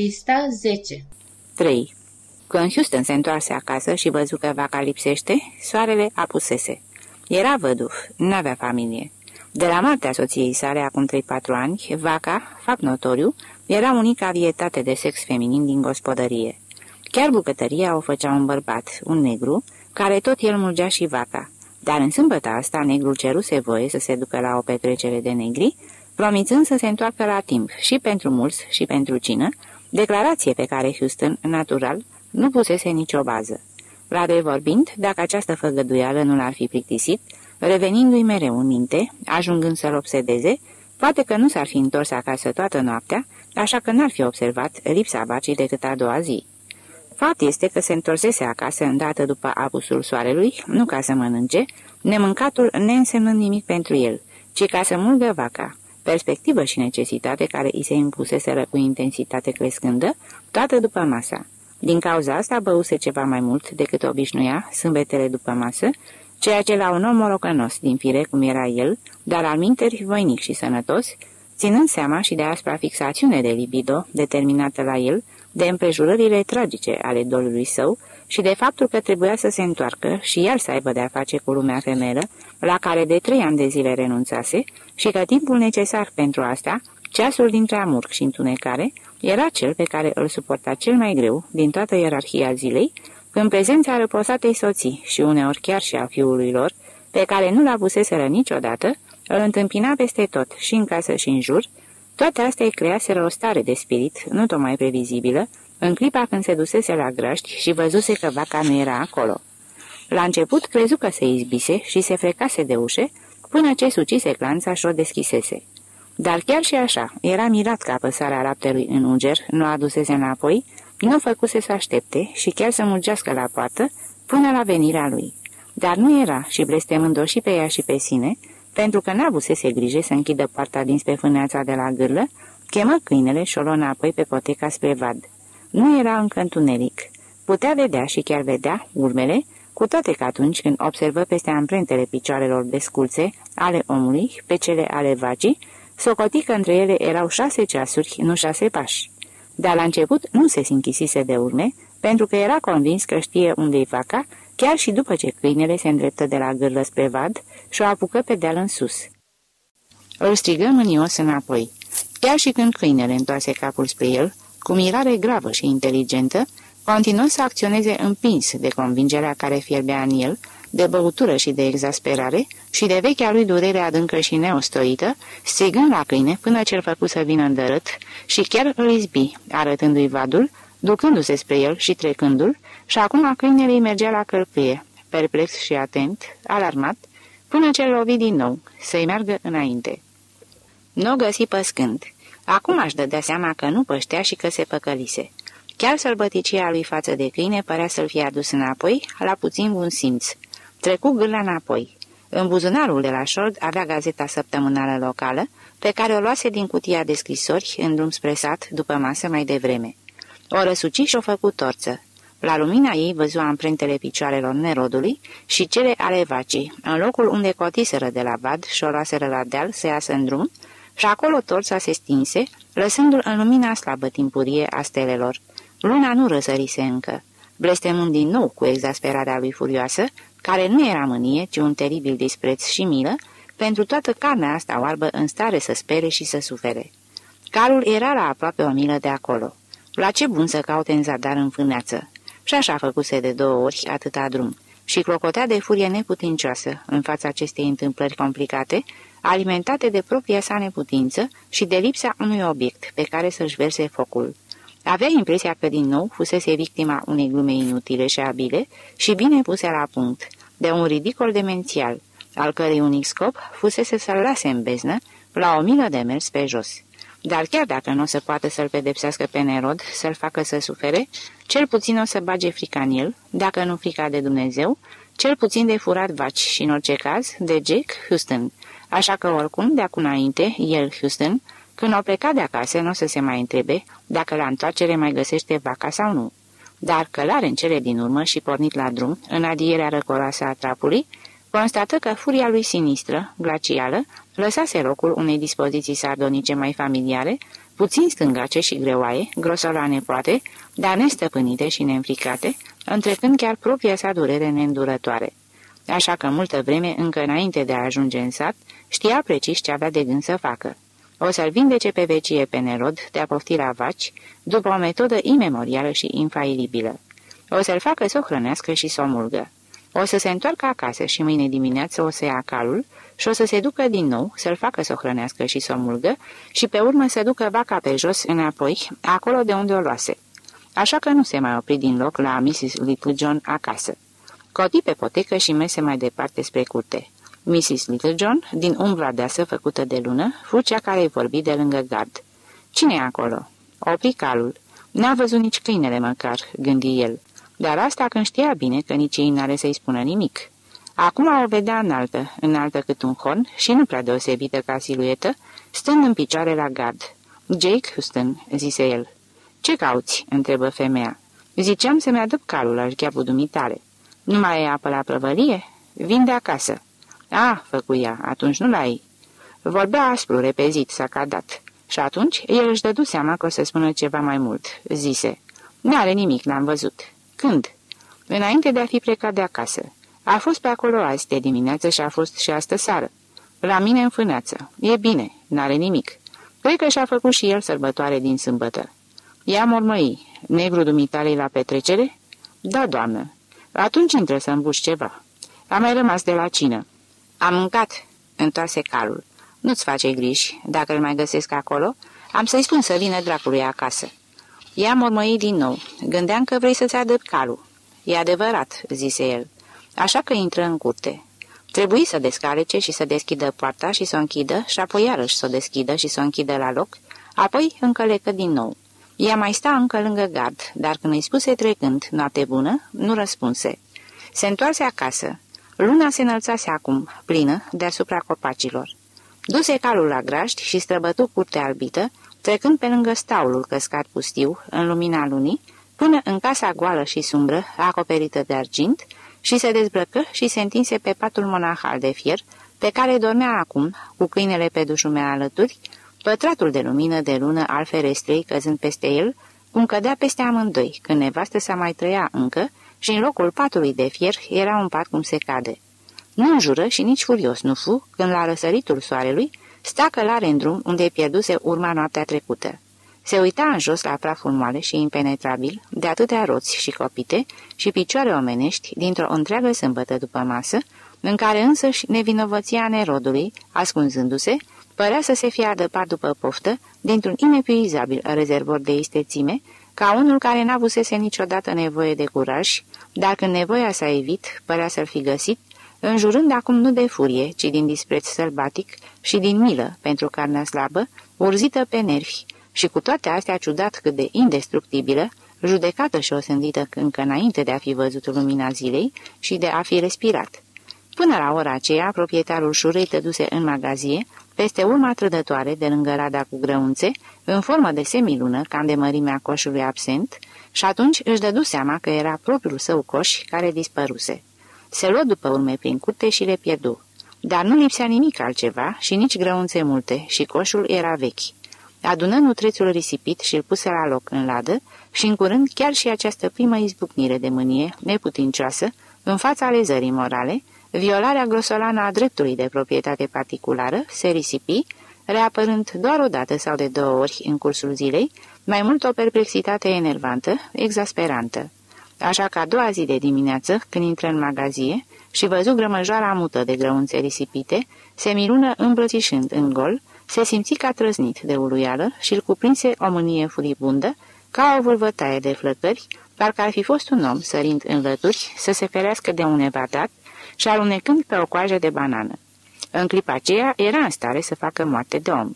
Pista 10 3. Când Houston se întoarse acasă și văzu că vaca lipsește, soarele apusese. Era văduv, n-avea familie. De la moartea soției sale acum 3-4 ani, vaca, fapt notoriu, era unica vietate de sex feminin din gospodărie. Chiar bucătăria o făcea un bărbat, un negru, care tot el mulgea și vaca. Dar în sâmbătă asta, negrul ceruse voie să se ducă la o petrecere de negri, promițând să se întoarcă la timp și pentru mulți și pentru cină, declarație pe care Houston, natural, nu pusese nicio bază. La vorbind, dacă această făgăduială nu l-ar fi plictisit, revenindu-i mereu în minte, ajungând să-l obsedeze, poate că nu s-ar fi întors acasă toată noaptea, așa că n-ar fi observat lipsa vacii decât a doua zi. Fapt este că se întorsese acasă îndată după apusul soarelui, nu ca să mănânce, nemâncatul neînsemnând nimic pentru el, ci ca să mulgă vaca, perspectivă și necesitate care îi se impuseseră cu intensitate crescândă, toată după masa. Din cauza asta băuse ceva mai mult decât obișnuia, sâmbetele după masă, ceea ce la un om morocănos din fire, cum era el, dar al minteri voinic și sănătos, ținând seama și de aspra fixațiune de libido determinată la el, de împrejurările tragice ale dolului său și de faptul că trebuia să se întoarcă și el să aibă de-a face cu lumea femelă, la care de trei ani de zile renunțase, și că timpul necesar pentru asta, ceasul dintre amurg și întunecare, era cel pe care îl suporta cel mai greu din toată ierarhia zilei, în prezența răposatei soții și uneori chiar și a fiului lor, pe care nu l-avuseseră niciodată, îl întâmpina peste tot, și în casă și în jur, toate astea îi creaseră o stare de spirit, nu tocmai previzibilă, în clipa când se dusese la grăști și văzuse că vaca nu era acolo. La început crezu că se izbise și se frecase de ușe, până ce sucise clanța și o deschisese. Dar chiar și așa, era mirat că apăsarea laptelui în unger nu adusese înapoi, nu făcuse să aștepte și chiar să mulgească la poartă până la venirea lui. Dar nu era și blestemând-o și pe ea și pe sine, pentru că n-avusese grijă să închidă poarta dinspre fâneața de la gârlă, chemă câinele și o luă înapoi pe poteca spre vad. Nu era încă întuneric. Putea vedea și chiar vedea urmele, cu toate că atunci când observă peste amprentele picioarelor desculțe ale omului, pe cele ale vacii, socoti că între ele erau șase ceasuri, nu șase pași. Dar la început nu se sinchisise de urme, pentru că era convins că știe unde-i vaca, chiar și după ce câinele se îndreptă de la gârlă spre vad și o apucă pe deal în sus. Îl strigă mânios înapoi. Chiar și când câinele întoarse capul spre el, cu mirare gravă și inteligentă, continuă să acționeze împins de convingerea care fierbea în el, de băutură și de exasperare și de vechea lui durere adâncă și neostoită, strigând la câine până ce-l făcu să vină îndărât și chiar îl izbi, arătându-i vadul, ducându-se spre el și trecându-l, și acum câinele îi mergea la călcâie, perplex și atent, alarmat, până ce-l lovi din nou, să-i meargă înainte. Nu o găsi păscând. Acum aș dădea seama că nu păștea și că se păcălise. Chiar sălbăticia lui față de câine părea să-l fie adus înapoi, la puțin bun simț. Trecu gârla înapoi. În buzunarul de la șord avea gazeta săptămânală locală, pe care o luase din cutia de scrisori în drum spre sat după masă mai devreme. O răsuci și o făcut torță. La lumina ei văzu amprentele picioarelor nerodului și cele ale vacii, în locul unde cotiseră de la vad și o luaseră la deal să iasă în drum, și acolo torța se stinse, lăsându-l în lumina slabă timpurie a stelelor. Luna nu răsărise încă. Blestemând din nou cu exasperarea lui furioasă, care nu era mânie, ci un teribil dispreț și milă, pentru toată carnea asta oarbă în stare să spere și să sufere. Calul era la aproape o milă de acolo. La ce bun să caute în zadar în fâneață? Și așa făcuse de două ori atâta drum și clocotea de furie neputincioasă în fața acestei întâmplări complicate, alimentate de propria sa neputință și de lipsa unui obiect pe care să-și verse focul. Avea impresia că din nou fusese victima unei glume inutile și abile și bine puse la punct, de un ridicol demențial, al cărei unic scop fusese să-l lase în beznă la o milă de mers pe jos. Dar chiar dacă nu o să poată să-l pedepsească pe Nerod, să-l facă să sufere, cel puțin o să bage frica în el, dacă nu frica de Dumnezeu, cel puțin de furat vaci și, în orice caz, de Jack Houston. Așa că, oricum, de acum înainte, el, Houston, când o pleca de acasă, nu o să se mai întrebe dacă la întoarcere mai găsește vaca sau nu. Dar călare în cele din urmă și pornit la drum, în adierea răcoroasă a trapului, constată că furia lui sinistră, glacială, lăsase locul unei dispoziții sardonice mai familiare, puțin stângace și greoaie, grosolane poate, dar nestăpânite și neînfricate, întrecând chiar propria sa durere neîndurătoare. Așa că multă vreme, încă înainte de a ajunge în sat, știa precis ce avea de gând să facă. O să-l vindece pe vecie pe Nerod de a pofti la vaci, după o metodă imemorială și infailibilă. O să-l facă să o hrănească și să o mulgă. O să se întoarcă acasă și mâine dimineață o să ia calul și o să se ducă din nou, să-l facă să o hrănească și să o mulgă și pe urmă să ducă vaca pe jos înapoi, acolo de unde o luase. Așa că nu se mai opri din loc la Mrs. Little John acasă. Coti pe potecă și mese mai departe spre curte. Mrs. Little John, din umbra deasă făcută de lună, fu cea care îi vorbi de lângă gard. Cine e acolo?" Opri calul. N-a văzut nici câinele măcar," gândi el. Dar asta când știa bine că nici ei n-are să-i spună nimic. Acum o vedea înaltă, înaltă cât un horn și nu prea deosebită ca siluetă, stând în picioare la gard. Jake Houston," zise el. Ce cauți?" întrebă femeia. Ziceam să-mi aduc calul la șgheapul dumitare. Nu mai e apă la prăvălie? Vin de acasă." Ah, făcuia, atunci nu l-ai." Vorbea aspru, repezit, s-a cadat. Și atunci el își dădu seama că o să spună ceva mai mult. Zise, N-are nimic, l-am văzut." Când?" Înainte de a fi plecat de acasă. A fost pe acolo azi de dimineață și a fost și astă seară. La mine în fâneață. E bine, n-are nimic. Cred că și-a făcut și el sărbătoare din sâmbătă. Ia mormăi, negru dumitalei la petrecere? Da, doamnă. Atunci intră să îmbuși ceva. Am mai rămas de la cină. Am mâncat, întoarse calul. Nu-ți face griji, dacă îl mai găsesc acolo, am să-i spun să vină dracului acasă. Ea mormăi din nou. Gândeam că vrei să-ți adăp calul. E adevărat, zise el. Așa că intră în curte. Trebuie să descalece și să deschidă poarta și să o închidă și apoi iarăși să o deschidă și să o închidă la loc, apoi încălecă din nou. Ea mai sta încă lângă gard, dar când îi spuse trecând noapte bună, nu răspunse. Se întoarse acasă. Luna se înălțase acum, plină, deasupra copacilor. Duse calul la graști și străbătu curtea albită, trecând pe lângă staulul căscat pustiu, în lumina lunii, până în casa goală și sumbră, acoperită de argint, și se dezbrăcă și se întinse pe patul monahal de fier, pe care dormea acum, cu câinele pe dușumea alături, pătratul de lumină de lună al ferestrei căzând peste el, cum cădea peste amândoi, când nevastă sa mai trăia încă și în locul patului de fier era un pat cum se cade. Nu înjură și nici furios nu fu, când la răsăritul soarelui, sta călare în drum unde pierduse urma noaptea trecută. Se uita în jos la praful moale și impenetrabil, de atâtea roți și copite și picioare omenești dintr-o întreagă sâmbătă după masă, în care însăși nevinovăția nerodului, ascunzându-se, părea să se fie adăpat după poftă dintr-un inepuizabil rezervor de istețime, ca unul care n-avusese niciodată nevoie de curaj, dar când nevoia s-a evit, părea să-l fi găsit, înjurând acum nu de furie, ci din dispreț sălbatic și din milă pentru carnea slabă, urzită pe nervi, și cu toate astea ciudat cât de indestructibilă, judecată și osândită încă înainte de a fi văzut lumina zilei și de a fi respirat. Până la ora aceea, proprietarul șurei tăduse în magazie, peste urma trădătoare de lângă rada cu grăunțe, în formă de semilună, cam de mărimea coșului absent, și atunci își dădu seama că era propriul său coș care dispăruse. Se luă după urme prin curte și le pierdu. Dar nu lipsea nimic altceva și nici grăunțe multe și coșul era vechi. Adună nutrețul risipit și îl puse la loc în ladă și în curând chiar și această primă izbucnire de mânie neputincioasă în fața lezării morale, violarea grosolană a dreptului de proprietate particulară se risipi, reapărând doar o dată sau de două ori în cursul zilei, mai mult o perplexitate enervantă, exasperantă. Așa că a doua zi de dimineață, când intră în magazie și văzu grămăjoara mută de grăunțe risipite, se mirună îmbrățișând în gol, se simți ca trăznit de uluială și îl cuprinse o mânie furibundă, ca o vâlvătaie de flăcări, parcă ar fi fost un om sărind în lături să se ferească de un evadat și alunecând pe o coajă de banană. În clipa aceea era în stare să facă moarte de om.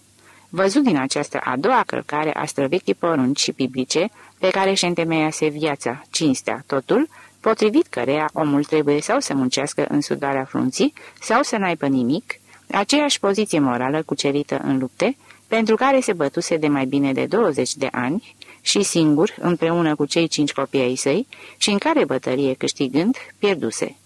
Văzut din această a doua călcare a străvechii porunci și biblice, pe care și întemeiase viața, cinstea, totul, potrivit căreia omul trebuie sau să muncească în sudarea frunții, sau să n-aibă nimic, aceeași poziție morală cucerită în lupte, pentru care se bătuse de mai bine de 20 de ani și singur, împreună cu cei cinci copii ai săi, și în care bătălie câștigând, pierduse.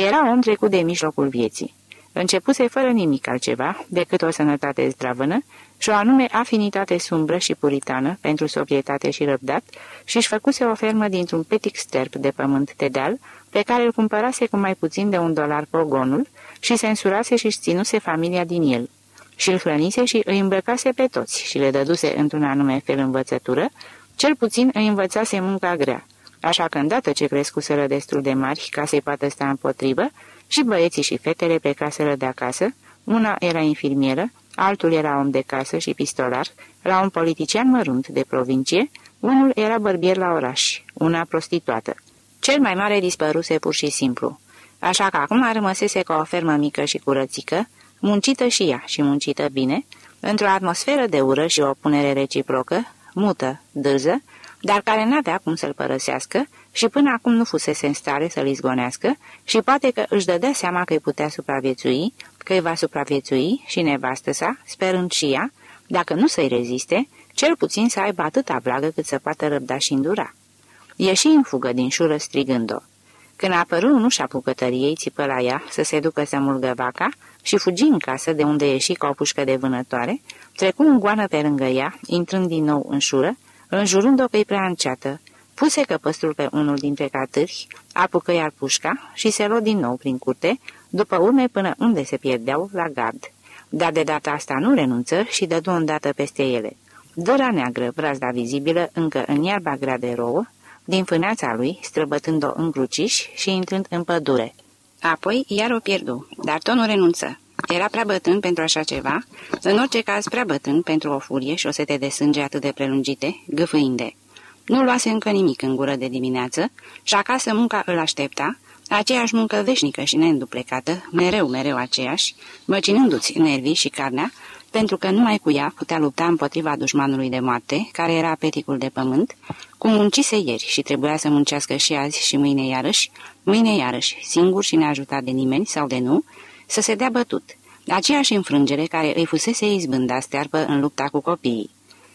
Era om trecut de mijlocul vieții. începuse fără nimic altceva decât o sănătate zdravână și o anume afinitate sumbră și puritană pentru sobrietate și răbdat și își făcuse o fermă dintr-un petic sterp de pământ de deal pe care îl cumpărase cu mai puțin de un dolar pogonul și se însurase și-și ținuse familia din el. Și îl hrănise și îi îmbrăcase pe toți și le dăduse într-un anume fel învățătură, cel puțin îi învățase munca grea, așa că îndată ce crescuseră destul de mari ca să-i poată sta împotrivă, și băieții și fetele plecaseră de acasă, una era infirmieră, altul era om de casă și pistolar, la un politician mărunt de provincie, unul era bărbier la oraș, una prostituată. Cel mai mare dispăruse pur și simplu. Așa că acum rămăsese ca o fermă mică și curățică, muncită și ea și muncită bine, într-o atmosferă de ură și o punere reciprocă, mută, dârză, dar care n-avea cum să-l părăsească și până acum nu fusese în stare să-l izgonească și poate că își dădea seama că îi putea supraviețui, că îi va supraviețui și nevastă sa, sperând și ea, dacă nu să-i reziste, cel puțin să aibă atâta vlagă cât să poată răbda și îndura. Ieși în fugă din șură strigând-o. Când a apărut în ușa bucătăriei, țipă la ea să se ducă să mulgă vaca și fugi în casă de unde ieși ca o pușcă de vânătoare, trecu în goană pe lângă ea, intrând din nou în șură, înjurând-o că-i prea înceată, puse căpăstrul pe unul dintre catâri, apucă iar pușca și se luă din nou prin curte, după urme până unde se pierdeau la gard. Dar de data asta nu renunță și dădu îndată peste ele. Dora neagră, brazda vizibilă, încă în iarba grea de rouă, din fâneața lui, străbătând-o în cruciș și intrând în pădure. Apoi iar o pierdu, dar tot nu renunță. Era prea bătrân pentru așa ceva, în orice caz prea bătrân pentru o furie și o sete de sânge atât de prelungite, gâfâinde. Nu luase încă nimic în gură de dimineață și acasă munca îl aștepta, aceeași muncă veșnică și neînduplecată, mereu, mereu aceeași, măcinându-ți nervii și carnea, pentru că numai cu ea putea lupta împotriva dușmanului de moarte, care era peticul de pământ, cum muncise ieri și trebuia să muncească și azi și mâine iarăși, mâine iarăși, singur și neajutat de nimeni sau de nu, să se dea bătut, aceeași înfrângere care îi fusese izbânda stearpă în lupta cu copiii.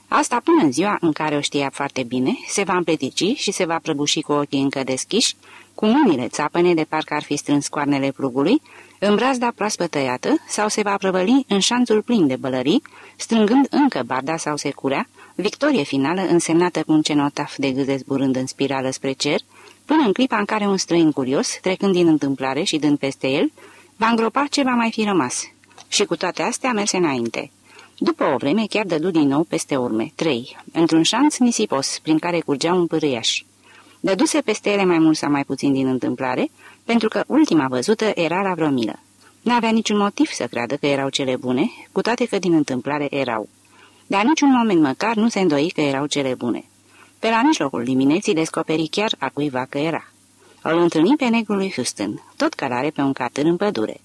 Asta până în ziua în care o știa foarte bine, se va împletici și se va prăbuși cu ochii încă deschiși, cu mâinile țapăne de parcă ar fi strâns coarnele plugului, în brazda proaspăt tăiată sau se va prăvăli în șanțul plin de bălării, strângând încă barda sau securea, victorie finală însemnată cu un cenotaf de gâze zburând în spirală spre cer, până în clipa în care un străin curios, trecând din întâmplare și dând peste el, va îngropa ce va mai fi rămas. Și cu toate astea merse înainte. După o vreme chiar dădu din nou peste urme, trei, într-un șanț nisipos, prin care curgea un pârâiaș. Dăduse peste ele mai mult sau mai puțin din întâmplare, pentru că ultima văzută era la vreo milă. N-avea niciun motiv să creadă că erau cele bune, cu toate că din întâmplare erau. Dar niciun moment măcar nu se îndoi că erau cele bune. Pe la mijlocul dimineții descoperi chiar a cuiva că era. Îl întâlni pe negrul lui Houston, tot călare pe un catâr în pădure.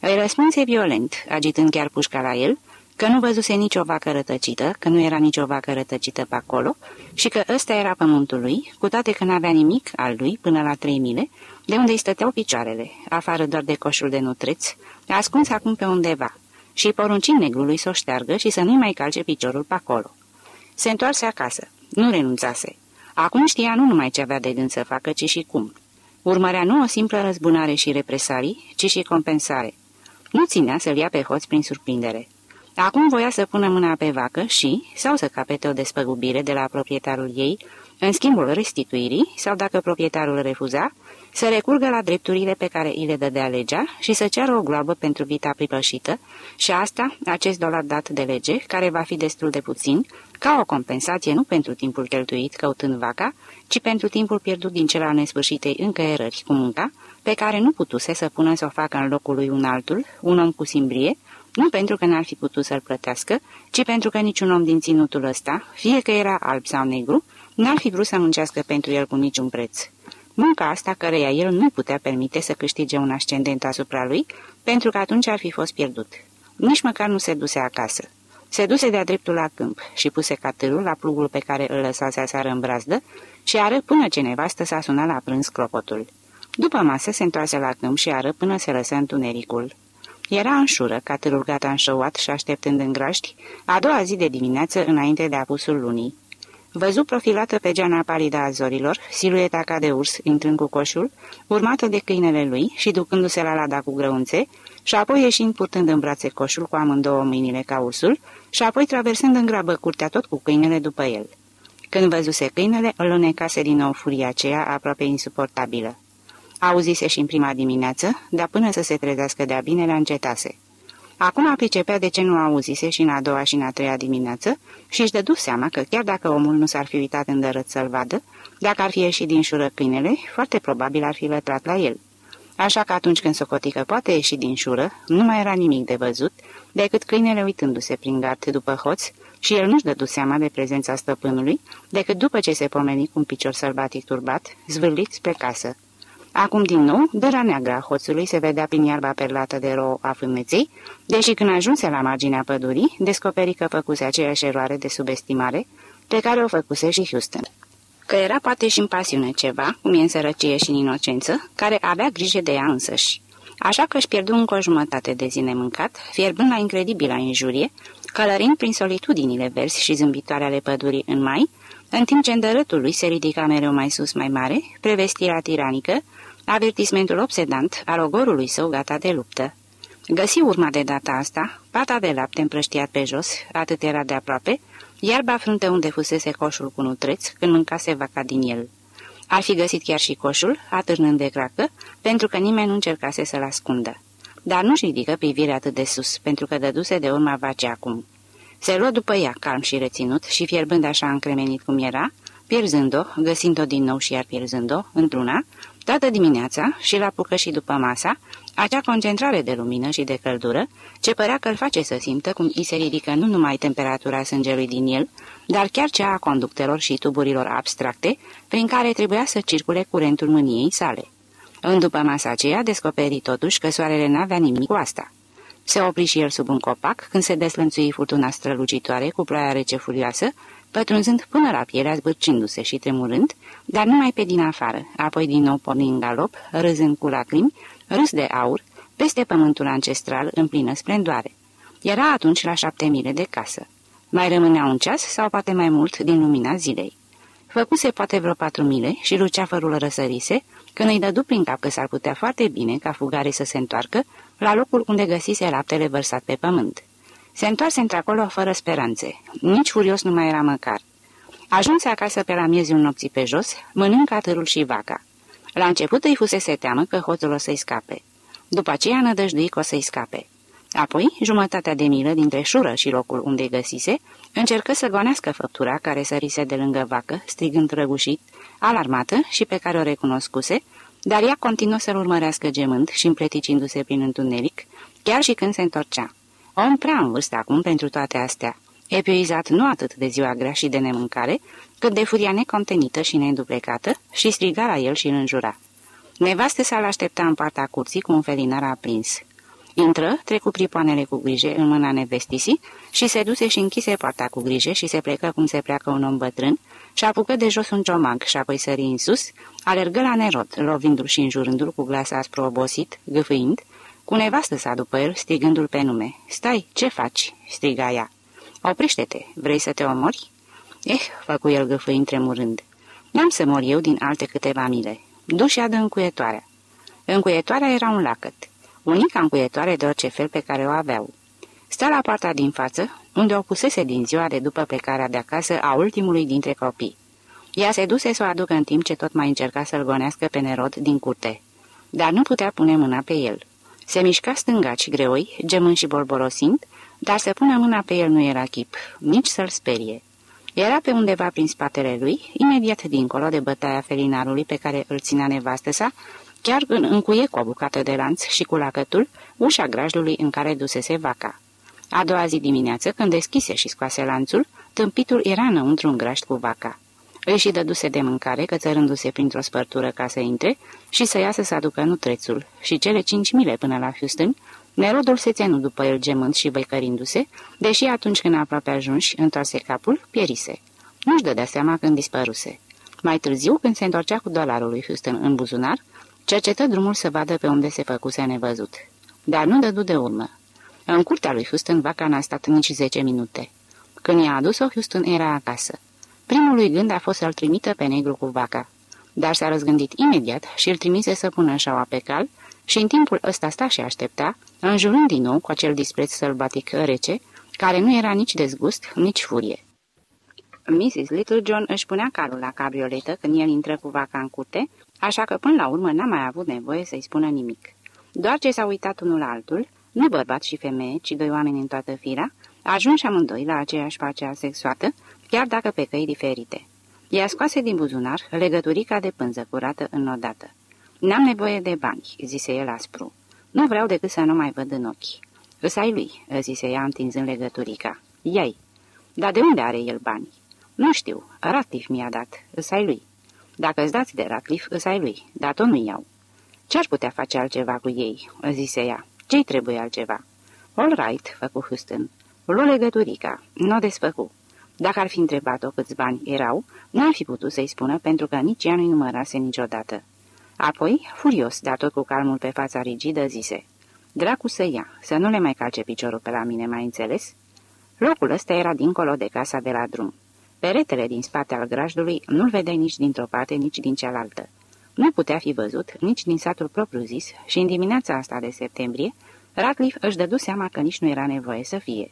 Îi răspunse violent, agitând chiar pușca la el, că nu văzuse nicio vacă rătăcită, că nu era nicio vacă rătăcită pe acolo și că ăsta era pământul lui, cu toate că n-avea nimic al lui până la trei mile, de unde îi stăteau picioarele, afară doar de coșul de nutreț, ascuns acum pe undeva, și porunci negrului să o șteargă și să nu-i mai calce piciorul pe acolo. Se întoarse acasă. Nu renunțase. Acum știa nu numai ce avea de gând să facă, ci și cum. Urmărea nu o simplă răzbunare și represalii, ci și compensare. Nu ținea să-l ia pe hoț prin surprindere. Acum voia să pună mâna pe vacă și, sau să capete o despăgubire de la proprietarul ei, în schimbul restituirii, sau dacă proprietarul refuza, să recurgă la drepturile pe care îi le dădea legea și să ceară o gloabă pentru vita pripășită și asta, acest dolar dat de lege, care va fi destul de puțin, ca o compensație nu pentru timpul cheltuit căutând vaca, ci pentru timpul pierdut din cele nesfârșitei încăierări cu munca, pe care nu putuse să pună să o facă în locul lui un altul, un om cu simbrie, nu pentru că n-ar fi putut să-l plătească, ci pentru că niciun om din ținutul ăsta, fie că era alb sau negru, n-ar fi vrut să muncească pentru el cu niciun preț. Munca asta căreia el nu putea permite să câștige un ascendent asupra lui, pentru că atunci ar fi fost pierdut. Nici măcar nu se duse acasă. Se duse de-a dreptul la câmp și puse catârul la plugul pe care îl lăsase aseară în brazdă și ară până ce nevastă s-a sunat la prânz clopotul. După masă se întoarse la câmp și ară până se lăsă întunericul. Era în șură, catârul gata înșăuat și așteptând în graști, a doua zi de dimineață înainte de apusul lunii. Văzu profilată pe geana palidă a zorilor, silueta ca de urs, intrând cu coșul, urmată de câinele lui și ducându-se la lada cu grăunțe, și apoi ieșind purtând în brațe coșul cu amândouă mâinile ca ursul și apoi traversând în grabă curtea tot cu câinele după el. Când văzuse câinele, îl înecase din nou furia aceea aproape insuportabilă. Auzise și în prima dimineață, dar până să se trezească de-a bine, la încetase. Acum pricepea de ce nu auzise și în a doua și în a treia dimineață și își dădu seama că chiar dacă omul nu s-ar fi uitat îndărât să-l vadă, dacă ar fi ieșit din șură câinele, foarte probabil ar fi lătrat la el. Așa că atunci când socotică poate ieși din șură, nu mai era nimic de văzut, decât câinele uitându-se prin gard după hoț și el nu-și dădu seama de prezența stăpânului, decât după ce se pomeni cu un picior sălbatic turbat, zvârlit spre casă. Acum din nou, dăra neagră a hoțului se vedea prin iarba perlată de ro a fâneței, deși când ajunse la marginea pădurii, descoperi că făcuse aceeași eroare de subestimare pe care o făcuse și Houston. Că era poate și în pasiune ceva, cum e în sărăcie și în inocență, care avea grijă de ea însăși. Așa că își pierdu încă o jumătate de zi nemâncat, fierbând la incredibilă injurie, călărind prin solitudinile verzi și zâmbitoare ale pădurii în mai, în timp ce îndărătul lui se ridica mereu mai sus mai mare, prevestirea tiranică, avertismentul obsedant al ogorului său gata de luptă. Găsi urma de data asta, pata de lapte împrăștiat pe jos, atât era de aproape, iarba frunte unde fusese coșul cu nutreț când mâncase vaca din el. Ar fi găsit chiar și coșul, atârnând de cracă, pentru că nimeni nu încercase să-l ascundă. Dar nu-și ridică privirea atât de sus, pentru că dăduse de urma vace acum. Se luă după ea, calm și reținut, și fierbând așa încremenit cum era, pierzând-o, găsind-o din nou și iar pierzând-o, într-una, toată dimineața și la pucă și după masa, acea concentrare de lumină și de căldură, ce părea că îl face să simtă cum îi se ridică nu numai temperatura sângelui din el, dar chiar cea a conductelor și tuburilor abstracte, prin care trebuia să circule curentul mâniei sale. În după masa aceea, descoperi totuși că soarele n-avea nimic cu asta. Se opri și el sub un copac când se deslănțui furtuna strălucitoare cu ploaia rece furioasă, pătrunzând până la pielea zbârcindu-se și tremurând, dar numai pe din afară, apoi din nou porni în galop, râzând cu lacrimi, râs de aur, peste pământul ancestral în plină splendoare. Era atunci la șapte mile de casă. Mai rămânea un ceas sau poate mai mult din lumina zilei. Făcuse poate vreo patru mile și luceafărul răsărise, când îi dădu prin cap că s-ar putea foarte bine ca fugare să se întoarcă la locul unde găsise laptele vărsat pe pământ. Se întoarse într-acolo fără speranțe. Nici furios nu mai era măcar. Ajunse acasă pe la miezul nopții pe jos, mănâncă atârul și vaca. La început îi fusese teamă că hoțul o să-i scape. După aceea nădăjdui că o să-i scape. Apoi, jumătatea de milă dintre șură și locul unde găsise, încercă să gonească făptura care sărise de lângă vacă, strigând răgușit, alarmată și pe care o recunoscuse, dar ea continuă să-l urmărească gemând și împleticindu-se prin întuneric, chiar și când se întorcea. Om prea în vârstă acum pentru toate astea, epuizat nu atât de ziua grea și de nemâncare, cât de furia necontenită și neînduplecată, și striga la el și îl înjura. Nevastă s-a aștepta în partea curții cu un felinar aprins. Intră, trecu pripoanele cu grijă în mâna nevestisii și se duse și închise poarta cu grijă și se plecă cum se pleacă un om bătrân și apucă de jos un ciomag și apoi sări în sus, alergă la nerod, lovindu-l și înjurându-l cu glas aspru obosit, gâfâind, cu nevastă sa după el, strigându-l pe nume. Stai, ce faci?" striga ea. Oprește-te, vrei să te omori?" Eh," făcu el gâfâind tremurând. N-am să mor eu din alte câteva mile. Du-și adă încuietoarea." Încuietoarea era un lacăt, unica încuietoare de orice fel pe care o aveau. Sta la partea din față, unde o pusese din ziua de după plecarea de acasă a ultimului dintre copii. Ea se duse să o aducă în timp ce tot mai încerca să-l gonească pe Nerod din curte, dar nu putea pune mâna pe el. Se mișca stângaci greoi, gemând și bolborosind, dar să pună mâna pe el nu era chip, nici să-l sperie. Era pe undeva prin spatele lui, imediat dincolo de bătaia felinarului pe care îl ținea nevastă sa, chiar în încuie cu o bucată de lanț și cu lacătul ușa grajdului în care dusese vaca. A doua zi dimineață, când deschise și scoase lanțul, tâmpitul era înăuntru un grajd cu vaca. Îi și dăduse de mâncare, cățărându-se printr-o spărtură ca să intre și să iasă să aducă nutrețul. Și cele cinci mile până la Houston, Nerodul se țenu după el gemând și băicărindu-se, deși atunci când aproape ajunși, întoarse capul, pierise. Nu-și dădea seama când dispăruse. Mai târziu, când se întorcea cu dolarul lui Houston în buzunar, cercetă drumul să vadă pe unde se făcuse nevăzut. Dar nu dădu de urmă. În curtea lui Houston, vaca n-a stat nici zece minute. Când i-a adus-o, Houston era acasă. Primul lui gând a fost să-l trimită pe negru cu vaca. dar s-a răzgândit imediat și îl trimise să pună șaua pe cal și în timpul ăsta sta și aștepta, înjurând din nou cu acel dispreț sălbatic rece, care nu era nici dezgust, nici furie. Mrs. Little John își punea calul la cabrioletă când el intră cu vaca în curte, așa că până la urmă n-a mai avut nevoie să-i spună nimic. Doar ce s-a uitat unul la altul, nu bărbat și femeie, ci doi oameni în toată fira, ajunși amândoi la aceeași facea sexuată, chiar dacă pe căi diferite. Ea scoase din buzunar legăturica de pânză curată înodată. N-am nevoie de bani," zise el aspru. Nu vreau decât să nu mai văd în ochi." Îs ai lui," zise ea întinzând legăturica. Iai." Dar de unde are el bani?" Nu știu. Ratliff mi-a dat. Îs ai lui." Dacă îți dați de Ratliff, îs ai lui, dar tot nu iau." Ce-ar putea face altceva cu ei?" zise ea. Ce-i trebuie altceva?" All right," făcu Houston. Lu legăturica. Nu o desfăcu. Dacă ar fi întrebat-o câți bani erau, n-ar fi putut să-i spună pentru că nici ea nu-i numărase niciodată. Apoi, furios, dar tot cu calmul pe fața rigidă, zise, Dracu să ia, să nu le mai calce piciorul pe la mine, mai înțeles?" Locul ăsta era dincolo de casa de la drum. Peretele din spate al grajdului nu-l vedeai nici dintr-o parte, nici din cealaltă. Nu putea fi văzut nici din satul propriu-zis și în dimineața asta de septembrie, Ratliff își dădu seama că nici nu era nevoie să fie.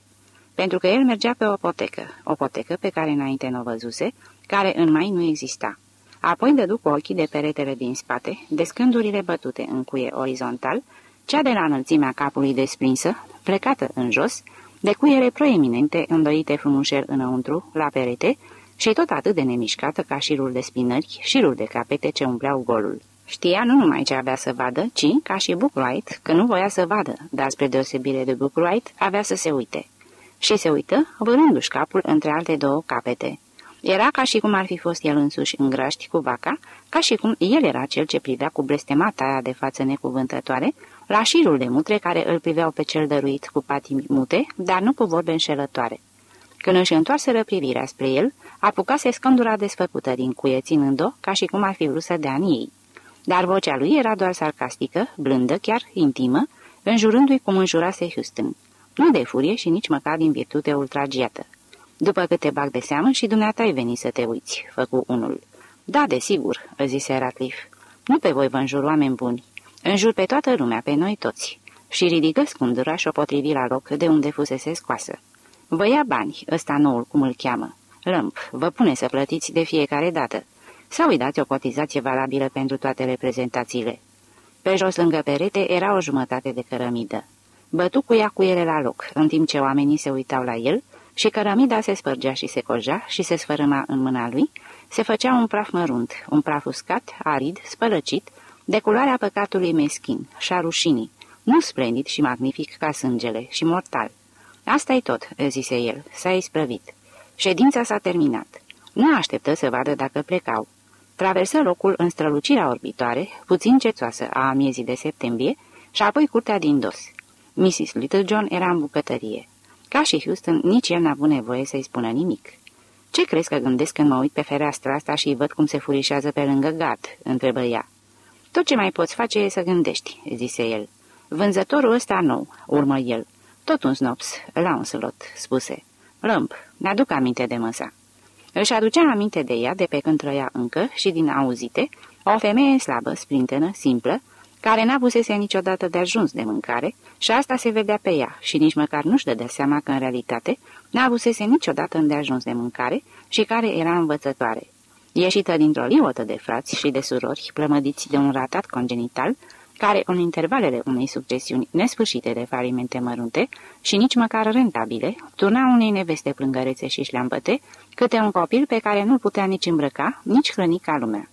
Pentru că el mergea pe o potecă, o potecă pe care înainte nu o văzuse, care în mai nu exista. Apoi dădu cu ochii de peretele din spate, de scândurile bătute în cuie orizontal, cea de la înălțimea capului desprinsă, plecată în jos, de cuiere proeminente îndoite frumușel înăuntru, la perete, și tot atât de nemișcată ca șirul de spinări, șirul de capete ce umpleau golul. Știa nu numai ce avea să vadă, ci, ca și Buckwright, că nu voia să vadă, dar spre deosebire de Buckwright, avea să se uite. Și se uită, vârându-și capul între alte două capete. Era ca și cum ar fi fost el însuși în graști cu vaca, ca și cum el era cel ce privea cu blestemata aia de față necuvântătoare, la șirul de mutre care îl priveau pe cel dăruit cu patii mute, dar nu cu vorbe înșelătoare. Când își întoarseră privirea spre el, apucase scândura desfăcută din cuie ținând-o, ca și cum ar fi vrut să dea în ei. Dar vocea lui era doar sarcastică, blândă, chiar intimă, înjurându-i cum înjurase Houston. Nu de furie și nici măcar din virtute ultragiată. După câte bag de seamă și dumneata ai venit să te uiți, făcu unul. Da, desigur, zise Ratliff. Nu pe voi vă înjur oameni buni. Înjur pe toată lumea, pe noi toți. Și ridică scundura și o potrivi la loc de unde fusese scoasă. Vă ia bani, ăsta noul, cum îl cheamă. Lămp, vă pune să plătiți de fiecare dată. Sau îi dați o cotizație valabilă pentru toate reprezentațiile. Pe jos lângă perete era o jumătate de cărămidă. Bătu cu ea cu ele la loc, în timp ce oamenii se uitau la el și cărămida se spărgea și se cojea și se sfărâma în mâna lui, se făcea un praf mărunt, un praf uscat, arid, spălăcit, de culoarea păcatului meschin și șa rușinii, nu splendid și magnific ca sângele și mortal. Asta-i tot," zise el, s-a isprăvit. Ședința s-a terminat. Nu așteptă să vadă dacă plecau. Traversă locul în strălucirea orbitoare, puțin cețoasă a amiezii de septembrie, și apoi curtea din dos. Mrs. Littlejohn era în bucătărie. Ca și Houston, nici el n-a avut nevoie să-i spună nimic. Ce crezi că gândesc când mă uit pe fereastra asta și văd cum se furișează pe lângă gard?" întrebă ea. Tot ce mai poți face e să gândești," zise el. Vânzătorul ăsta nou," urmă el. Tot un snops, la un slot," spuse. Lămp, ne-aduc aminte de măsa." Își aducea aminte de ea de pe când trăia încă și din auzite, o femeie slabă, sprintenă, simplă, care n-avusese niciodată de ajuns de mâncare și asta se vedea pe ea și nici măcar nu-și dădea seama că în realitate n-avusese niciodată ajuns de mâncare și care era învățătoare. Ieșită dintr-o liotă de frați și de surori plămădiți de un ratat congenital, care, în intervalele unei succesiuni nesfârșite de falimente mărunte și nici măcar rentabile, turna unei neveste plângărețe și șleambăte, câte un copil pe care nu putea nici îmbrăca, nici hrăni ca lumea.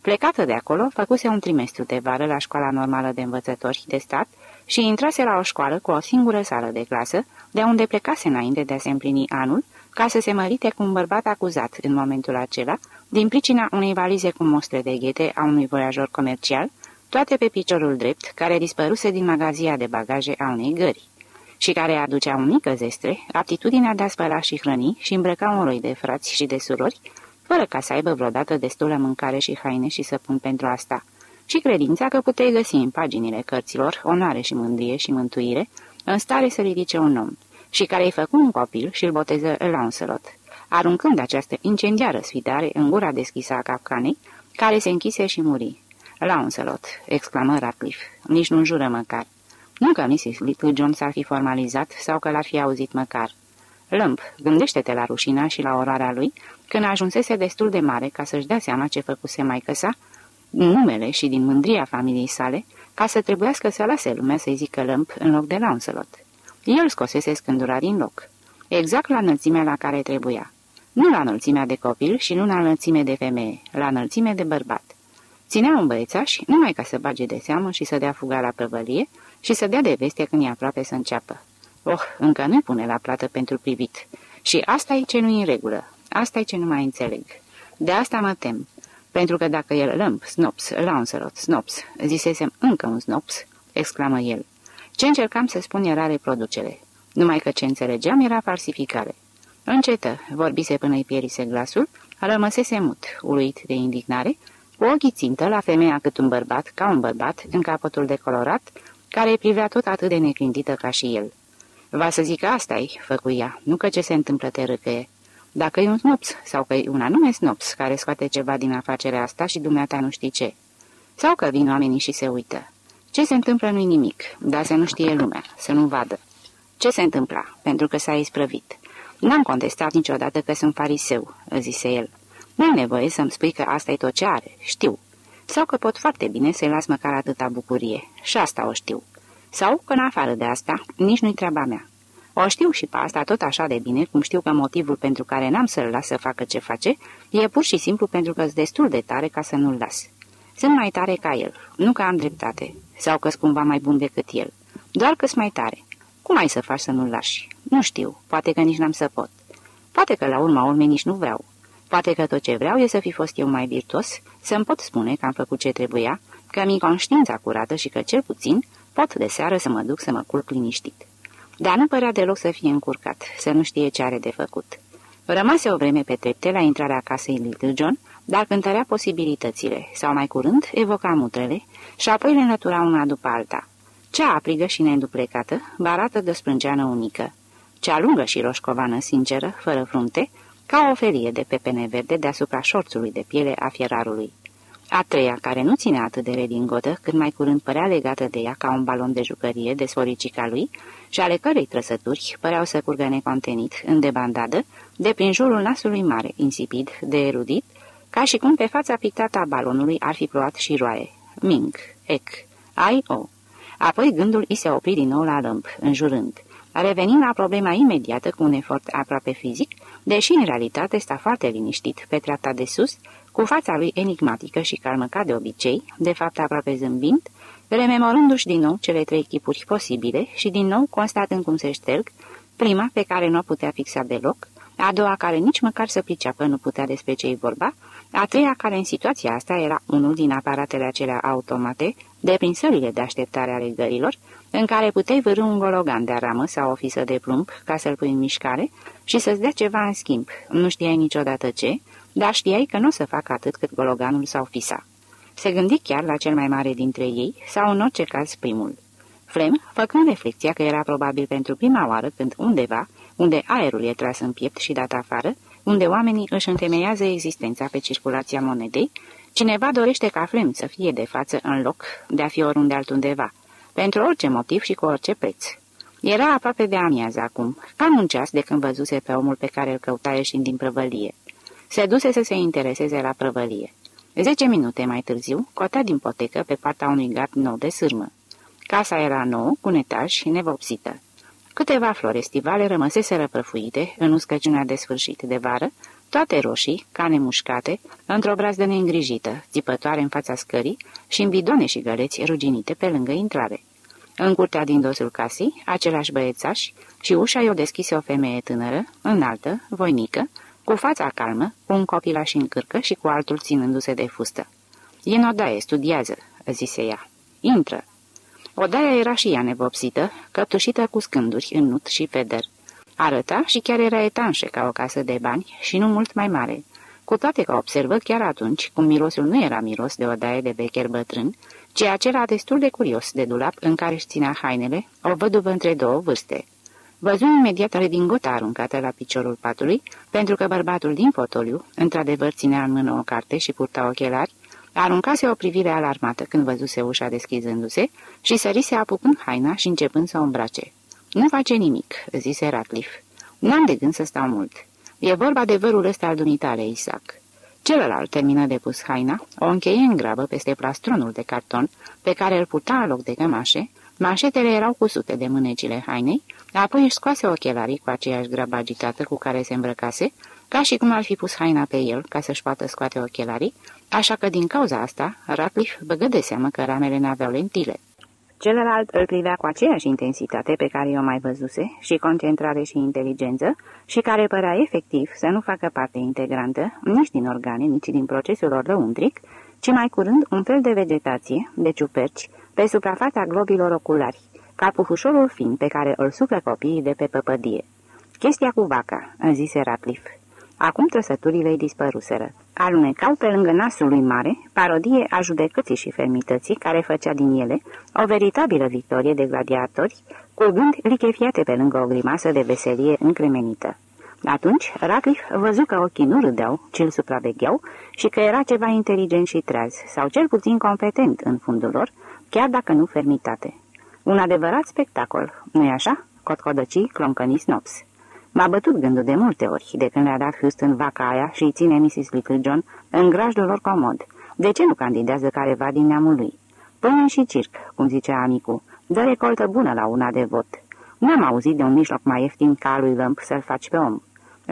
Plecată de acolo, făcuse un trimestru de vară la școala normală de învățători de stat și intrase la o școală cu o singură sală de clasă, de unde plecase înainte de a se împlini anul, ca să se mărite cu un bărbat acuzat în momentul acela, din pricina unei valize cu mostre de ghete a unui voiajor comercial, toate pe piciorul drept, care dispăruse din magazia de bagaje a unei gări și care aducea un mică zestre, aptitudinea de a spăla și hrăni și îmbrăca un roi de frați și de surori, fără ca să aibă vreodată destulă mâncare și haine și săpun pentru asta, și credința că puteai găsi în paginile cărților onoare și mândrie și mântuire, în stare să ridice un om, și care îi făcu un copil și îl boteză Lancelot, aruncând această incendiară sfidare în gura deschisă a capcanei, care se închise și muri. La un sălot, exclamă Ratcliffe, nici nu jură măcar. Nu că Mrs. Little John s-ar fi formalizat sau că l-ar fi auzit măcar. Lămp, gândește-te la rușina și la oroarea lui, când ajunsese destul de mare ca să-și dea seama ce făcuse mai sa, numele și din mândria familiei sale, ca să trebuiască să lase lumea să-i zică lămp în loc de Lancelot. El scosese scândura din loc, exact la înălțimea la care trebuia. Nu la înălțimea de copil și nu la înălțime de femeie, la înălțime de bărbat. Ținea un băiețaș numai ca să bage de seamă și să dea fuga la prăvălie și să dea de veste când e aproape să înceapă. Oh, încă nu pune la plată pentru privit. Și asta e ce nu e în regulă. Asta e ce nu mai înțeleg. De asta mă tem. Pentru că dacă el lămp, snops, Lancelot, snops, zisesem încă un snops, exclamă el. Ce încercam să spun era reproducere. Numai că ce înțelegeam era falsificare. Încetă, vorbise până-i pierise glasul, rămăsese mut, uluit de indignare, cu ochii țintă la femeia cât un bărbat, ca un bărbat, în capătul decolorat, care îi privea tot atât de neclintită ca și el. Va să zic asta-i, făcuia, nu că ce se întâmplă te râcăie. Dacă e un snops sau că e un anume snops care scoate ceva din afacerea asta și dumneata nu știi ce. Sau că vin oamenii și se uită. Ce se întâmplă nu-i nimic, dar să nu știe lumea, să nu vadă. Ce se întâmpla? Pentru că s-a isprăvit. N-am contestat niciodată că sunt fariseu, zise el. Nu ai nevoie să-mi spui că asta e tot ce are, știu. Sau că pot foarte bine să-i las măcar atâta bucurie, și asta o știu. Sau că în afară de asta, nici nu-i treaba mea. O știu și pe asta tot așa de bine, cum știu că motivul pentru care n-am să-l las să facă ce face, e pur și simplu pentru că-s destul de tare ca să nu-l las. Sunt mai tare ca el, nu că am dreptate, sau că-s cumva mai bun decât el, doar că-s mai tare. Cum ai să faci să nu-l lași? Nu știu, poate că nici n-am să pot. Poate că la urma urmei nici nu vreau. Poate că tot ce vreau e să fi fost eu mai virtuos, să-mi pot spune că am făcut ce trebuia, că mi conștiința curată și că, cel puțin, pot de seară să mă duc să mă culc liniștit. Dar nu părea deloc să fie încurcat, să nu știe ce are de făcut. Rămase o vreme pe trepte la intrarea casei Little John, dar cântărea posibilitățile, sau mai curând evoca mutrele, și apoi le înlătura una după alta. Cea aprigă și neînduplecată, barată de sprângeană unică. Cea lungă și roșcovană, sinceră, fără frunte, ca o felie de pepene verde deasupra șorțului de piele a fierarului. A treia, care nu ținea atât de redingotă, cât mai curând părea legată de ea ca un balon de jucărie de sforicica lui și ale cărei trăsături păreau să curgă necontenit, în debandadă, de prin jurul nasului mare, insipid, de erudit, ca și cum pe fața pictată a balonului ar fi plouat și roaie. Ming, ec, ai, o. Apoi gândul i se opri din nou la lămp, înjurând. Revenind la problema imediată cu un efort aproape fizic, deși în realitate sta foarte liniștit pe treapta de sus, cu fața lui enigmatică și calmă ca de obicei, de fapt aproape zâmbind, rememorându-și din nou cele trei chipuri posibile și din nou constatând cum se șterg, prima pe care nu o putea fixa deloc, a doua care nici măcar să priceapă nu putea despre ce-i vorba, a treia care în situația asta era unul din aparatele acelea automate, de prin sălile de așteptare ale gărilor, în care puteai vârâ un gologan de aramă sau o fisă de plumb ca să-l pui în mișcare și să-ți dea ceva în schimb. Nu știai niciodată ce, dar știai că nu o să facă atât cât gologanul sau fisa. Se gândi chiar la cel mai mare dintre ei, sau în orice caz primul. Flem, făcând reflexia că era probabil pentru prima oară când undeva, unde aerul e tras în piept și dat afară, unde oamenii își întemeiază existența pe circulația monedei, cineva dorește ca Flem să fie de față în loc de a fi oriunde altundeva, pentru orice motiv și cu orice preț. Era aproape de amiază acum, cam un ceas de când văzuse pe omul pe care îl căuta ieșind din prăvălie. Se duse să se intereseze la prăvălie. Zece minute mai târziu, cotea din potecă pe partea unui gard nou de sârmă. Casa era nouă, cu un etaj și nevopsită. Câteva flori estivale rămăseseră prăfuite în uscăciunea de sfârșit de vară, toate roșii, cane mușcate, într-o brazdă neîngrijită, țipătoare în fața scării și în bidoane și găleți ruginite pe lângă intrare. În curtea din dosul casei, același băiețaș și ușa i-o deschise o femeie tânără, înaltă, voinică, cu fața calmă, cu un copilaș în cârcă și cu altul ținându-se de fustă. E în odaie, studiază," zise ea. Intră." Odaia era și ea nevopsită, căptușită cu scânduri în nut și feder. Arăta și chiar era etanșe ca o casă de bani și nu mult mai mare, cu toate că observă chiar atunci, cum mirosul nu era miros de odaie de becher bătrân, ci acela destul de curios de dulap în care își ținea hainele, o văduvă între două vârste. Văzu imediat redingota aruncată la piciorul patului, pentru că bărbatul din fotoliu, într-adevăr ținea în mână o carte și purta ochelari, Aruncase o privire alarmată când văzuse ușa deschizându-se și sărise apucând haina și începând să o îmbrace. Nu face nimic," zise Ratliff. N-am de gând să stau mult. E vorba de vărul ăsta al dumitale, Isaac." Celălalt termină de pus haina, o încheie în grabă peste plastronul de carton pe care îl putea în loc de cămașe, mașetele erau cusute de mânecile hainei, apoi își scoase ochelarii cu aceeași grabă agitată cu care se îmbrăcase, ca și cum ar fi pus haina pe el ca să-și poată scoate ochelarii, așa că din cauza asta Ratliff băgă de seamă că ramele n-aveau lentile. Celălalt îl privea cu aceeași intensitate pe care o mai văzuse, și concentrare și inteligență, și care părea efectiv să nu facă parte integrantă nici din organe, nici din procesul lor lăuntric, ci mai curând un fel de vegetație, de ciuperci, pe suprafața globilor oculari, ca pufușorul fin pe care îl sucă copiii de pe păpădie. Chestia cu vaca, zise Ratliff. Acum trăsăturile îi dispăruseră. Alunecau pe lângă nasul lui mare, parodie a judecății și fermității, care făcea din ele o veritabilă victorie de gladiatori, cu gând lichefiate pe lângă o grimasă de veselie încremenită. Atunci, Ratliff văzu că ochii nu râdeau, ci îl supravegheau și că era ceva inteligent și treaz, sau cel puțin competent în fundul lor, chiar dacă nu fermitate. Un adevărat spectacol, nu-i așa? Cotcodăcii cloncăni snops. M-a bătut gândul de multe ori, de când le-a dat Houston vaca aia și îi ține Mrs. Little John în grajdul lor comod. De ce nu candidează careva din neamul lui? Până și circ, cum zicea amicul, dă recoltă bună la una de vot. N-am auzit de un mijloc mai ieftin ca lui Lămp să-l faci pe om.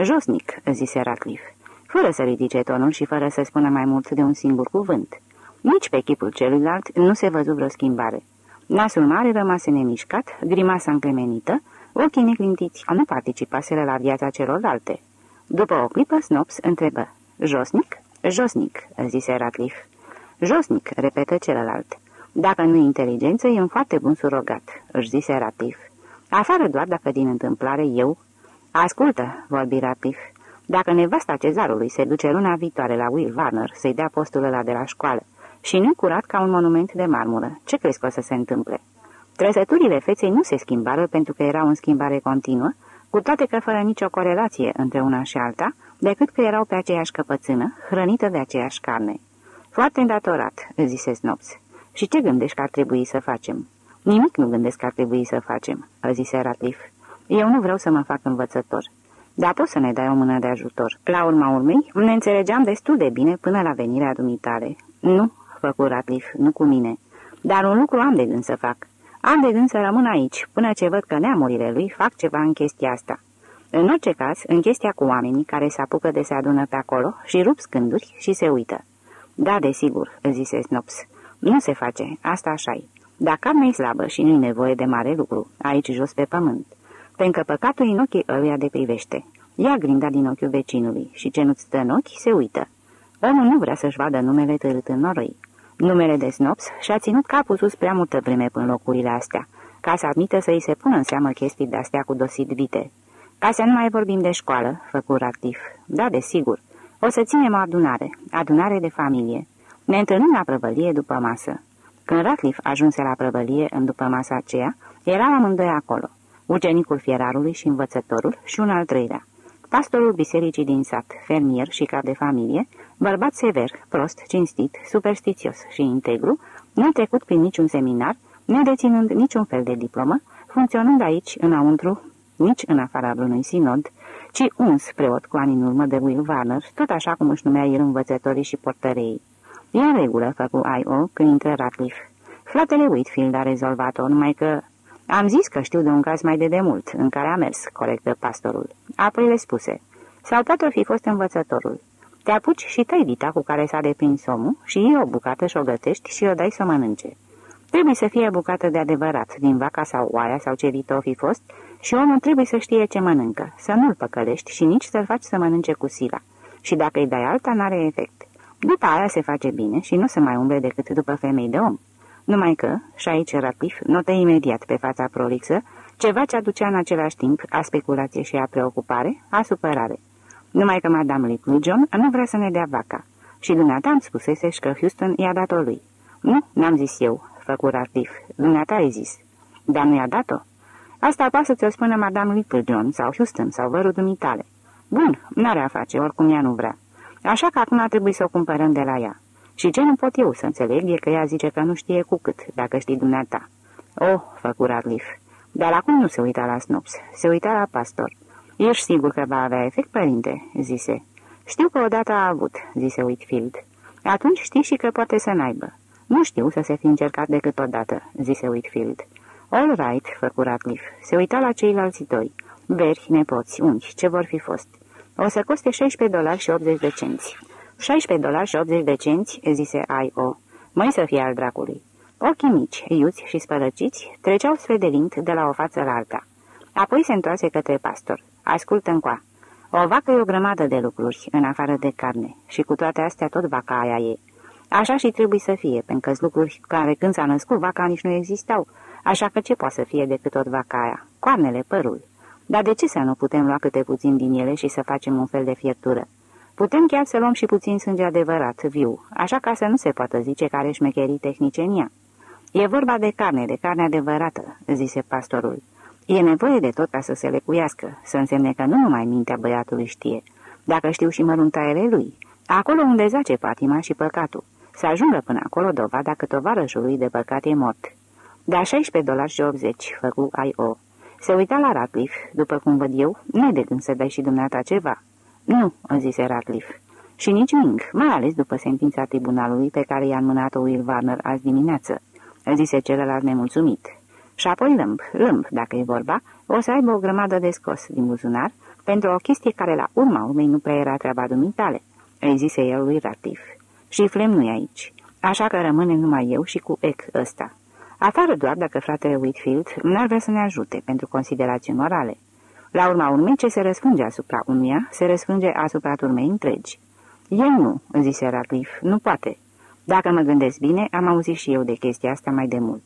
Josnic, zise Ratcliffe, fără să ridice tonul și fără să spună mai mult de un singur cuvânt. Nici pe chipul celuilalt nu se văzu vreo schimbare. Nasul mare rămase nemișcat, grimasa încremenită, Ochii neclintiți nu participaseră la viața celorlalte. După o clipă, Snops întrebă. Josnic? Josnic, zise Ratliff. Josnic, repetă celălalt. Dacă nu inteligență, e un foarte bun surogat, își zise Ratliff. Afară doar dacă din întâmplare eu... Ascultă, vorbi Ratliff. Dacă nevasta cezarului se duce luna viitoare la Will Warner să-i dea postul ăla de la școală și nu curat ca un monument de marmură, ce crezi că o să se întâmple? Trăsăturile feței nu se schimbară pentru că erau în schimbare continuă, cu toate că fără nicio corelație între una și alta, decât că erau pe aceeași căpățână, hrănită de aceeași carne. Foarte îndatorat, zise Snops. Și ce gândești că ar trebui să facem? Nimic nu gândesc că ar trebui să facem, zise Ratif. Eu nu vreau să mă fac învățător. Dar poți să ne dai o mână de ajutor. La urma urmei, ne înțelegeam destul de bine până la venirea dumitale. Nu, făcu Ratif, nu cu mine. Dar un lucru am de gând să fac. Am de gând să rămân aici, până ce văd că neamurile lui fac ceva în chestia asta. În orice caz, în chestia cu oamenii care se apucă de se adună pe acolo și rup scânduri și se uită. Da, desigur, zise Snops. Nu se face, asta așa-i. Dar carnea e slabă și nu-i nevoie de mare lucru, aici jos pe pământ. Pentru că păcatul în ochii ăluia de privește. Ia grinda din ochiul vecinului și ce nu-ți stă în ochi, se uită. Omul nu vrea să-și vadă numele târât în noroi. Numele de Snops și-a ținut capul sus prea multă vreme până locurile astea, ca să admită să-i se pună în seamă chestii de-astea cu dosit vite. Ca să nu mai vorbim de școală, făcut activ. Da, desigur. O să ținem o adunare, adunare de familie. Ne întâlnim la prăvălie după masă. Când Ratliff ajunse la prăvălie în după masa aceea, eram amândoi acolo, ucenicul fierarului și învățătorul și un al treilea. Pastorul bisericii din sat, fermier și cap de familie, bărbat sever, prost, cinstit, superstițios și integru, nu trecut prin niciun seminar, nedeținând niciun fel de diplomă, funcționând aici, înăuntru, nici în afara vreunui sinod, ci uns preot cu ani în urmă de Will Warner, tot așa cum își numea el învățătorii și portărei. E în regulă, făcu I.O. când intră Ratliff. Fratele Whitfield a rezolvat-o, numai că am zis că știu de un caz mai de demult, în care a mers, corectă pastorul. Apoi le spuse. Sau poate fi fost învățătorul. Te apuci și tăi vita cu care s-a deprins omul și iei o bucată și o gătești și o dai să mănânce. Trebuie să fie bucată de adevărat, din vaca sau oaia sau ce vită o fi fost, și omul trebuie să știe ce mănâncă, să nu-l păcălești și nici să-l faci să mănânce cu sila. Și dacă îi dai alta, n-are efect. După aia se face bine și nu se mai umble decât după femei de om. Numai că, și aici Ratliff notă imediat pe fața prolixă, ceva ce aducea în același timp a speculație și a preocupare, a supărare. Numai că Madame Little John nu vrea să ne dea vaca. Și dumneata îmi spusese că Houston i-a dat-o lui. Nu, n-am zis eu, făcu Ratliff. Dumneata ai zis. Dar nu i-a dat-o? Asta poate să ți-o spună Madame Little John sau Houston sau vărul dumitale. Bun, n-are a face, oricum ea nu vrea. Așa că acum trebuie să o cumpărăm de la ea. Și ce nu pot eu să înțeleg e că ea zice că nu știe cu cât, dacă știi dumneata. Oh, făcu Radlif. Dar acum nu se uita la Snops, se uita la pastor. Ești sigur că va avea efect, părinte?" zise. Știu că odată a avut," zise Whitfield. Atunci știi și că poate să n-aibă." Nu știu să se fi încercat decât odată," zise Whitfield. All right," făcu Radcliffe. Se uita la ceilalți doi. Veri, nepoți, unchi, ce vor fi fost. O să coste 16 dolari și 80 de cenți. 16 dolari și 80 de cenți, zise I.O. Mai să fie al dracului. Ochii mici, iuți și spălăciți, treceau spre de lint de la o față la alta. Apoi se întoarse către pastor. Ascultă încoa. O vacă e o grămadă de lucruri, în afară de carne, și cu toate astea tot vaca aia e. Așa și trebuie să fie, pentru că lucruri care când s-a născut vaca nici nu existau, așa că ce poate să fie decât tot vaca aia? Coarnele, părul. Dar de ce să nu putem lua câte puțin din ele și să facem un fel de fiertură? Putem chiar să luăm și puțin sânge adevărat, viu, așa ca să nu se poată zice care șmecherii tehnice în ea. E vorba de carne, de carne adevărată, zise pastorul. E nevoie de tot ca să se lecuiască, să însemne că nu numai mintea băiatului știe, dacă știu și măruntaiele lui, acolo unde zace patima și păcatul, să ajungă până acolo dovada că tovarășului de păcat e mort. Da 16 dolari și 80, făcu I.O. Se uita la Ratliff, după cum văd eu, nu de când să dai și dumneata ceva. Nu, zise Ratliff. Și nici Ming, mai ales după sentința tribunalului pe care i-a înmânat-o Will Warner azi dimineață, zise celălalt nemulțumit. Și apoi lâmb, lâmb, dacă e vorba, o să aibă o grămadă de scos din buzunar pentru o chestie care la urma urmei nu prea era treaba dumitale, îi zise el lui Ratif. Și Flem nu e aici, așa că rămâne numai eu și cu Ec ăsta. Afară doar dacă fratele Whitfield n-ar vrea să ne ajute pentru considerații morale. La urma urmei, ce se răsfânge asupra unuia, se răsfânge asupra turmei întregi. El nu, zise Ratliff, nu poate. Dacă mă gândesc bine, am auzit și eu de chestia asta mai de mult.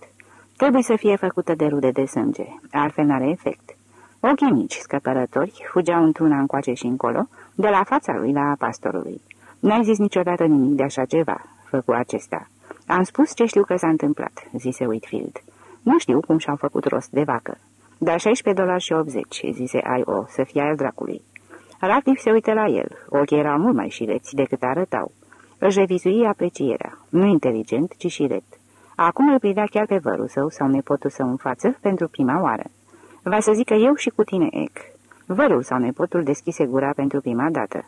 Trebuie să fie făcută de rude de sânge, altfel n-are efect. Ochii mici, scăpărători, fugeau într-una încoace și încolo, de la fața lui la a pastorului. N-ai zis niciodată nimic de așa ceva, făcu acesta. Am spus ce știu că s-a întâmplat, zise Whitfield. Nu știu cum și-au făcut rost de vacă. Dar 16 dolari și 80, zise I.O., să fie al dracului. Ratliff se uită la el. Ochii erau mult mai șireți decât arătau. Își revizui aprecierea. Nu inteligent, ci șiret. Acum îl privea chiar pe vărul său sau nepotul său în față pentru prima oară. Va să zică eu și cu tine, Ec. Vărul sau nepotul deschise gura pentru prima dată.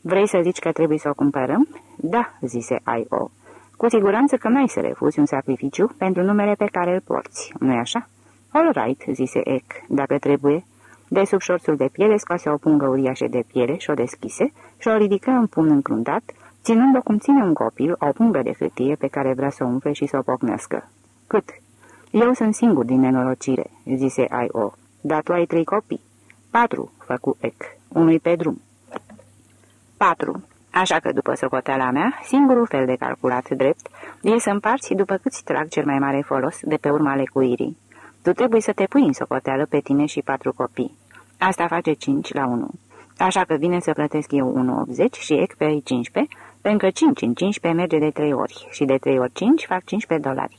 Vrei să zici că trebuie să o cumpărăm? Da, zise I.O. Cu siguranță că n-ai să refuzi un sacrificiu pentru numele pe care îl porți, nu-i așa? All right, zise Ec, dacă trebuie. De sub șorțul de piele scoase o pungă uriașă de piele și o deschise și o ridică în pumn încruntat, ținând-o cum ține un copil o pungă de hârtie pe care vrea să o umfle și să o pocnească. Cât? Eu sunt singur din nenorocire, zise I.O. Dar tu ai trei copii. Patru, făcu Ec, unui pe drum. Patru. Așa că, după socoteala mea, singurul fel de calculat drept e să împarți după câți trag cel mai mare folos de pe urma lecuirii. Tu trebuie să te pui în socoteală pe tine și patru copii. Asta face 5 la 1. Așa că vine să plătesc eu 1,80 și ec pe 15, pentru că 5 în 15 merge de 3 ori și de 3 ori 5 fac 15 dolari.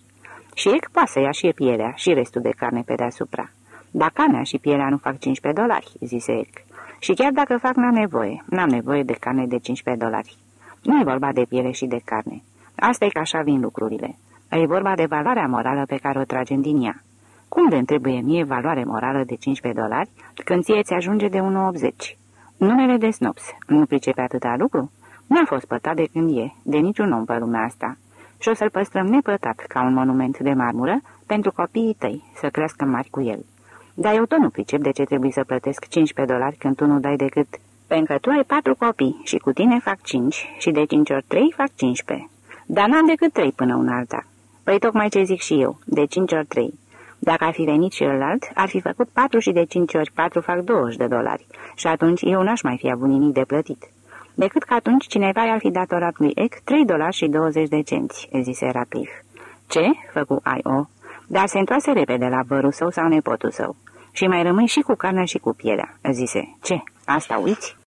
Și ec poate să ia și pielea și restul de carne pe deasupra. Dar carnea și pielea nu fac 15 dolari, zise ec. Și chiar dacă fac, n-am nevoie. N-am nevoie de carne de 15 dolari. Nu e vorba de piele și de carne. Asta e că așa vin lucrurile. E vorba de valoarea morală pe care o tragem din ea. Cum de trebuie mie valoare morală de 15 dolari când ție ți ajunge de 1,80? Numele de Snops nu pricepe atâta lucru? N-a fost pătat de când e, de niciun om pe lumea asta. Și o să-l păstrăm nepătat ca un monument de marmură pentru copiii tăi, să crească mari cu el. Dar eu tot nu pricep de ce trebuie să plătesc 15 dolari când tu nu dai decât... Pentru că tu ai patru copii și cu tine fac 5 și de 5 ori 3 fac 15. Dar n-am decât 3 până un alta. Păi tocmai ce zic și eu, de 5 ori 3. Dacă ar fi venit celălalt, ar fi făcut 4 și de 5 ori 4 fac 20 de dolari. Și atunci eu n-aș mai fi avut nimic de plătit. Decât că atunci cineva i-ar fi datorat lui Eck 3 dolari și 20 de cenți, zise Rapif. Ce? făcu I.O. Dar se întoarse repede la vărul său sau nepotul său. Și mai rămâi și cu carnea și cu pielea, zise. Ce, asta uiți?